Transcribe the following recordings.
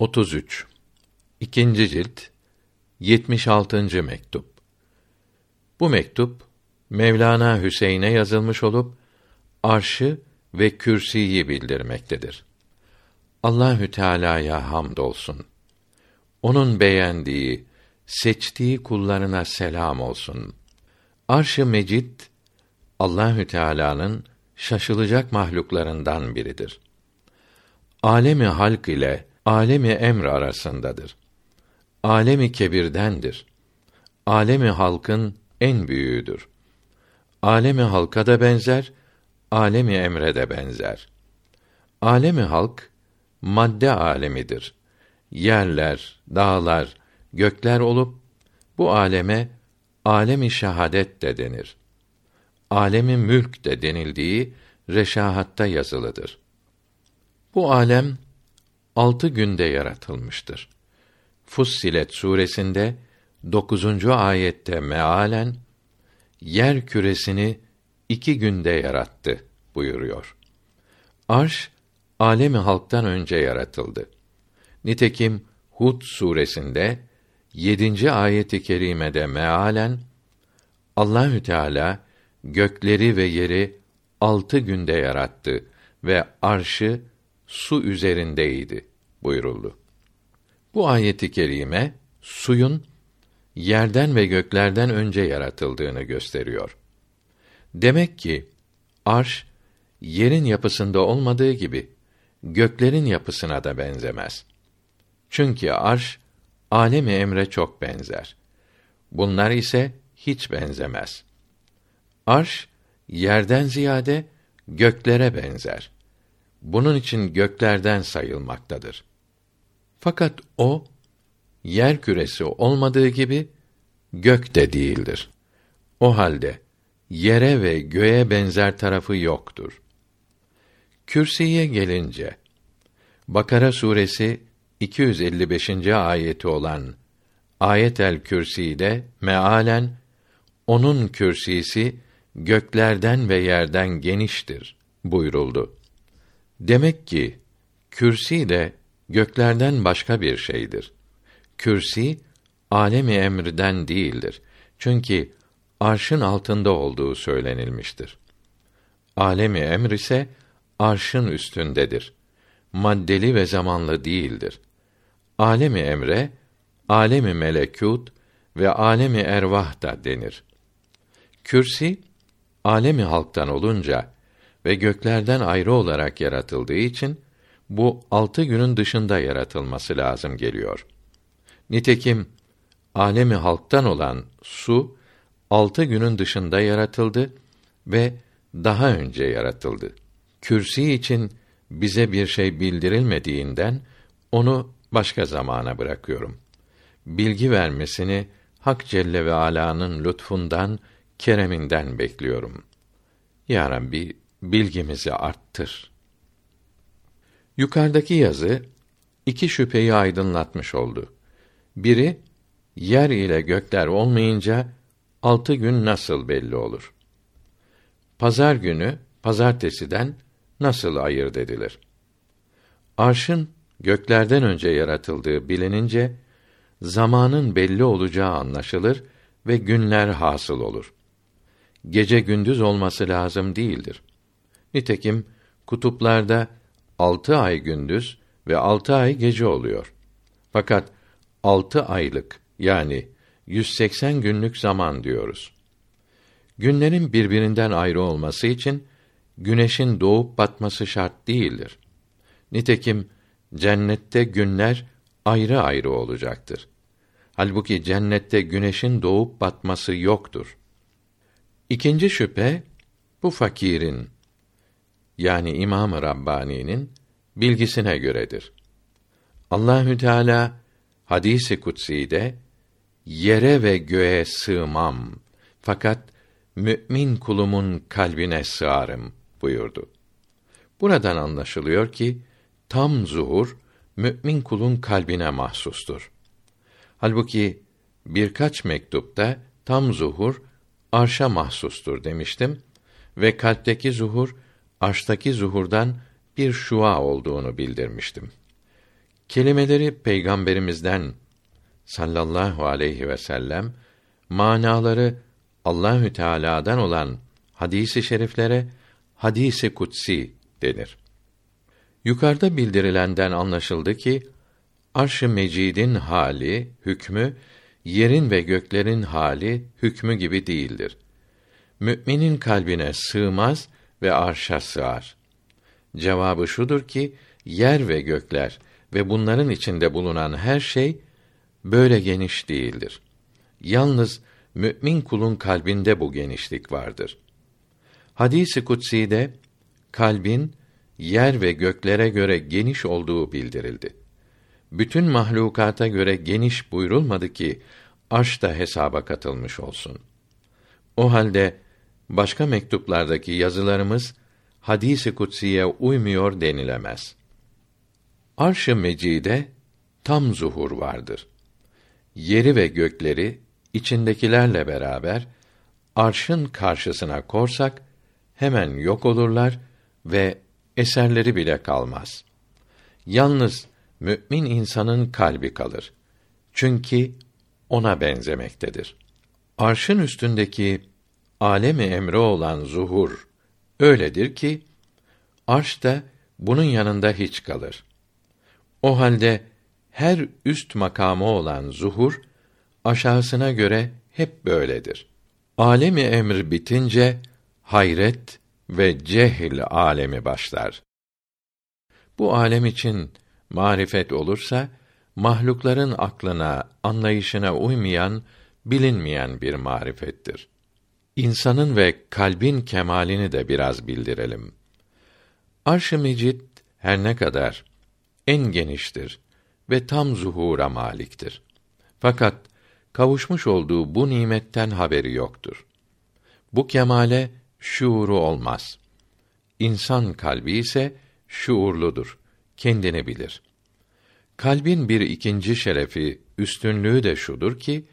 33 İkinci cilt 76. mektup. Bu mektup Mevlana Hüseyin'e yazılmış olup arşı ve kürsiyi bildirmektedir. Allahü Teala'ya hamdolsun. Onun beğendiği, seçtiği kullarına selam olsun. Arş-ı Mecid Allahü Teala'nın şaşılacak mahluklarından biridir. Alemi halk ile alemi emr arasındadır. Alemi kebirdendir. Alemi halkın en büyüğüdür. Alemi halka da benzer, alemi emre de benzer. Alemi halk madde alemidir. Yerler, dağlar, gökler olup bu aleme alemi şehadet de denir. Alemi mülk de denildiği reşahatta yazılıdır. Bu alem altı günde yaratılmıştır. Fussilet suresinde dokuzuncu ayette mealen yer küresini iki günde yarattı buyuruyor. Arş alemi halktan önce yaratıldı. Nitekim Hud suresinde yedinci ayeti kerimede mealen Allahü Teala gökleri ve yeri altı günde yarattı ve arşı su üzerindeydi buyuruldu. Bu ayeti kerime suyun yerden ve göklerden önce yaratıldığını gösteriyor. Demek ki arş yerin yapısında olmadığı gibi göklerin yapısına da benzemez. Çünkü arş alemi emre çok benzer. Bunlar ise hiç benzemez. Arş yerden ziyade göklere benzer. Bunun için göklerden sayılmaktadır. Fakat o yer küresi olmadığı gibi gök de değildir. O halde yere ve göğe benzer tarafı yoktur. Kürsiye gelince Bakara suresi 255. ayeti olan Ayetel Kürsi'de mealen onun kürsisi göklerden ve yerden geniştir buyuruldu. Demek ki kürsi de göklerden başka bir şeydir. Kürsi alemi emrden değildir. Çünkü arşın altında olduğu söylenilmiştir. Alemi emr ise arşın üstündedir. Maddeli ve zamanlı değildir. Alemi emre, alemi melekut ve alemi ervah da denir. Kürsi alemi halktan olunca ve göklerden ayrı olarak yaratıldığı için bu altı günün dışında yaratılması lazım geliyor. Nitekim alemi halktan olan su altı günün dışında yaratıldı ve daha önce yaratıldı. Kürsi için bize bir şey bildirilmediğinden onu başka zamana bırakıyorum. Bilgi vermesini Hak Celle ve Ala'nın lütfundan, kereminden bekliyorum. Ya Rabbi, bilgimizi arttır. Yukarıdaki yazı iki şüpheyi aydınlatmış oldu. Biri yer ile gökler olmayınca altı gün nasıl belli olur? Pazar günü pazartesiden nasıl ayırt edilir? Arşın göklerden önce yaratıldığı bilinince zamanın belli olacağı anlaşılır ve günler hasıl olur. Gece gündüz olması lazım değildir. Nitekim kutuplarda altı ay gündüz ve altı ay gece oluyor. Fakat altı aylık yani 180 günlük zaman diyoruz. Günlerin birbirinden ayrı olması için güneşin doğup batması şart değildir. Nitekim cennette günler ayrı ayrı olacaktır. Halbuki cennette güneşin doğup batması yoktur. İkinci şüphe bu fakirin yani İmam-ı Rabbani'nin bilgisine göredir. Allahü Teala hadisi kutsi'de yere ve göğe sığmam fakat mümin kulumun kalbine sığarım buyurdu. Buradan anlaşılıyor ki tam zuhur mümin kulun kalbine mahsustur. Halbuki birkaç mektupta tam zuhur arşa mahsustur demiştim ve kalpteki zuhur arştaki zuhurdan bir şua olduğunu bildirmiştim. Kelimeleri peygamberimizden sallallahu aleyhi ve sellem manaları Allahü Teala'dan olan hadisi şeriflere hadisi kutsi denir. Yukarıda bildirilenden anlaşıldı ki Arş-ı Mecid'in hali, hükmü yerin ve göklerin hali, hükmü gibi değildir. Müminin kalbine sığmaz ve arşa sığar. Cevabı şudur ki yer ve gökler ve bunların içinde bulunan her şey böyle geniş değildir. Yalnız mümin kulun kalbinde bu genişlik vardır. Hadisi kutsi de kalbin yer ve göklere göre geniş olduğu bildirildi. Bütün mahlukata göre geniş buyurulmadı ki arş da hesaba katılmış olsun. O halde başka mektuplardaki yazılarımız hadisi kutsiye uymuyor denilemez. Arş-ı Mecide tam zuhur vardır. Yeri ve gökleri içindekilerle beraber arşın karşısına korsak hemen yok olurlar ve eserleri bile kalmaz. Yalnız mümin insanın kalbi kalır. Çünkü ona benzemektedir. Arşın üstündeki alemi emre olan zuhur öyledir ki arş da bunun yanında hiç kalır. O halde her üst makamı olan zuhur aşağısına göre hep böyledir. Alemi emr bitince hayret ve cehil alemi başlar. Bu alem için marifet olursa mahlukların aklına, anlayışına uymayan, bilinmeyen bir marifettir. İnsanın ve kalbin kemalini de biraz bildirelim. Arş-ı Mecid her ne kadar en geniştir ve tam zuhura maliktir. Fakat kavuşmuş olduğu bu nimetten haberi yoktur. Bu kemale şuuru olmaz. İnsan kalbi ise şuurludur, kendini bilir. Kalbin bir ikinci şerefi, üstünlüğü de şudur ki,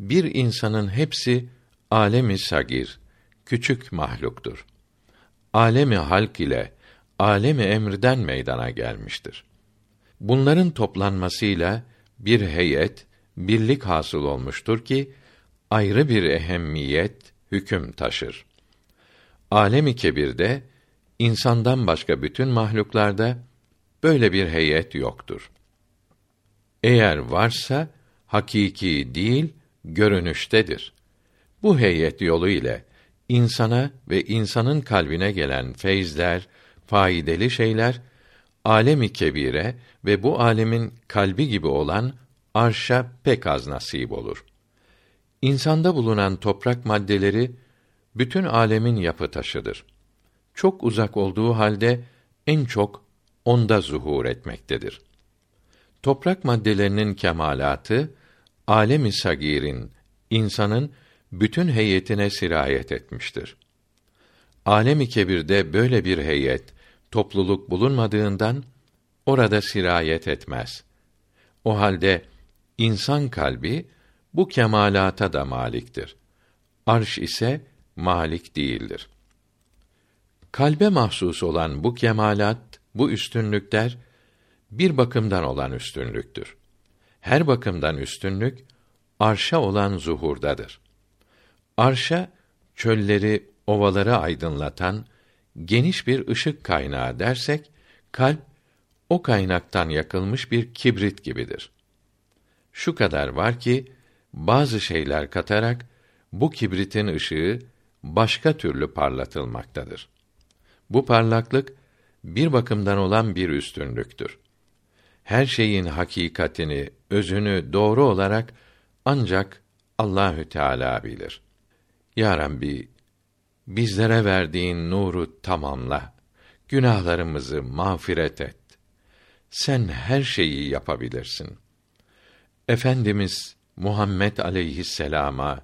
bir insanın hepsi alemi sagir, küçük mahluktur. Alemi halk ile alemi emrden meydana gelmiştir. Bunların toplanmasıyla bir heyet, birlik hasıl olmuştur ki ayrı bir ehemmiyet, hüküm taşır. Alemi kebirde insandan başka bütün mahluklarda böyle bir heyet yoktur. Eğer varsa hakiki değil, görünüştedir. Bu heyet yolu ile insana ve insanın kalbine gelen feyizler, faydalı şeyler alemi kebire ve bu alemin kalbi gibi olan arşa pek az nasip olur. İnsanda bulunan toprak maddeleri bütün alemin yapı taşıdır. Çok uzak olduğu halde en çok onda zuhur etmektedir. Toprak maddelerinin kemalatı alemi sagirin insanın bütün heyetine sirayet etmiştir. Alemi kebirde böyle bir heyet, topluluk bulunmadığından orada sirayet etmez. O halde insan kalbi bu kemalata da maliktir. Arş ise malik değildir. Kalbe mahsus olan bu kemalat, bu üstünlükler bir bakımdan olan üstünlüktür. Her bakımdan üstünlük arşa olan zuhurdadır. Arşa çölleri, ovaları aydınlatan geniş bir ışık kaynağı dersek kalp o kaynaktan yakılmış bir kibrit gibidir. Şu kadar var ki bazı şeyler katarak bu kibritin ışığı başka türlü parlatılmaktadır. Bu parlaklık bir bakımdan olan bir üstünlüktür. Her şeyin hakikatini, özünü doğru olarak ancak Allahü Teala bilir. Ya Rabbi, bizlere verdiğin nuru tamamla. Günahlarımızı mağfiret et. Sen her şeyi yapabilirsin. Efendimiz Muhammed aleyhisselama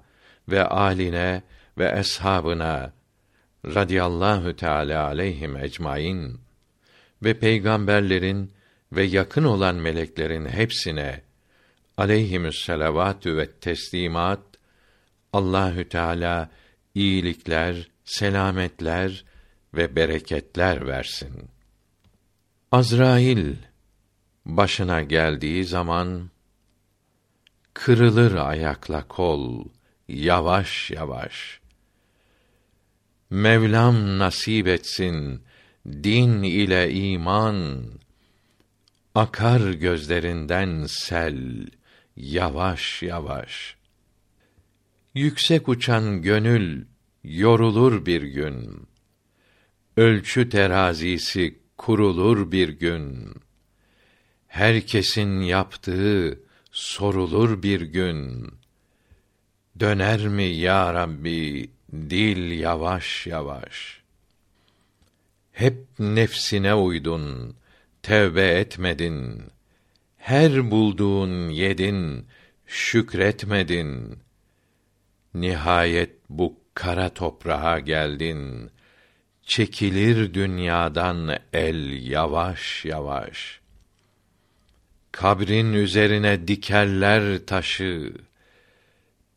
ve aline ve eshabına radıyallahu teala aleyhim ecmaîn ve peygamberlerin ve yakın olan meleklerin hepsine aleyhimüs ve teslimat Allahü Teala iyilikler, selametler ve bereketler versin. Azrail başına geldiği zaman kırılır ayakla kol yavaş yavaş. Mevlam nasip etsin din ile iman akar gözlerinden sel yavaş yavaş. Yüksek uçan gönül yorulur bir gün. Ölçü terazisi kurulur bir gün. Herkesin yaptığı sorulur bir gün. Döner mi ya Rabbi dil yavaş yavaş. Hep nefsine uydun, tevbe etmedin. Her bulduğun yedin, şükretmedin. Nihayet bu kara toprağa geldin. Çekilir dünyadan el yavaş yavaş. Kabrin üzerine dikerler taşı.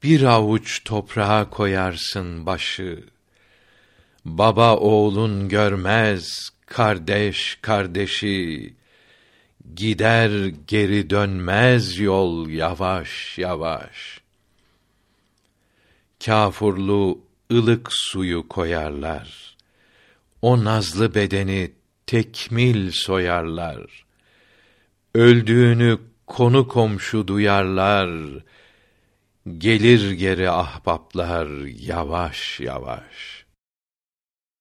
Bir avuç toprağa koyarsın başı. Baba oğlun görmez, kardeş kardeşi. Gider geri dönmez yol yavaş yavaş. Kâfurlu ılık suyu koyarlar. O nazlı bedeni tekmil soyarlar. Öldüğünü konu komşu duyarlar. Gelir geri ahbaplar yavaş yavaş.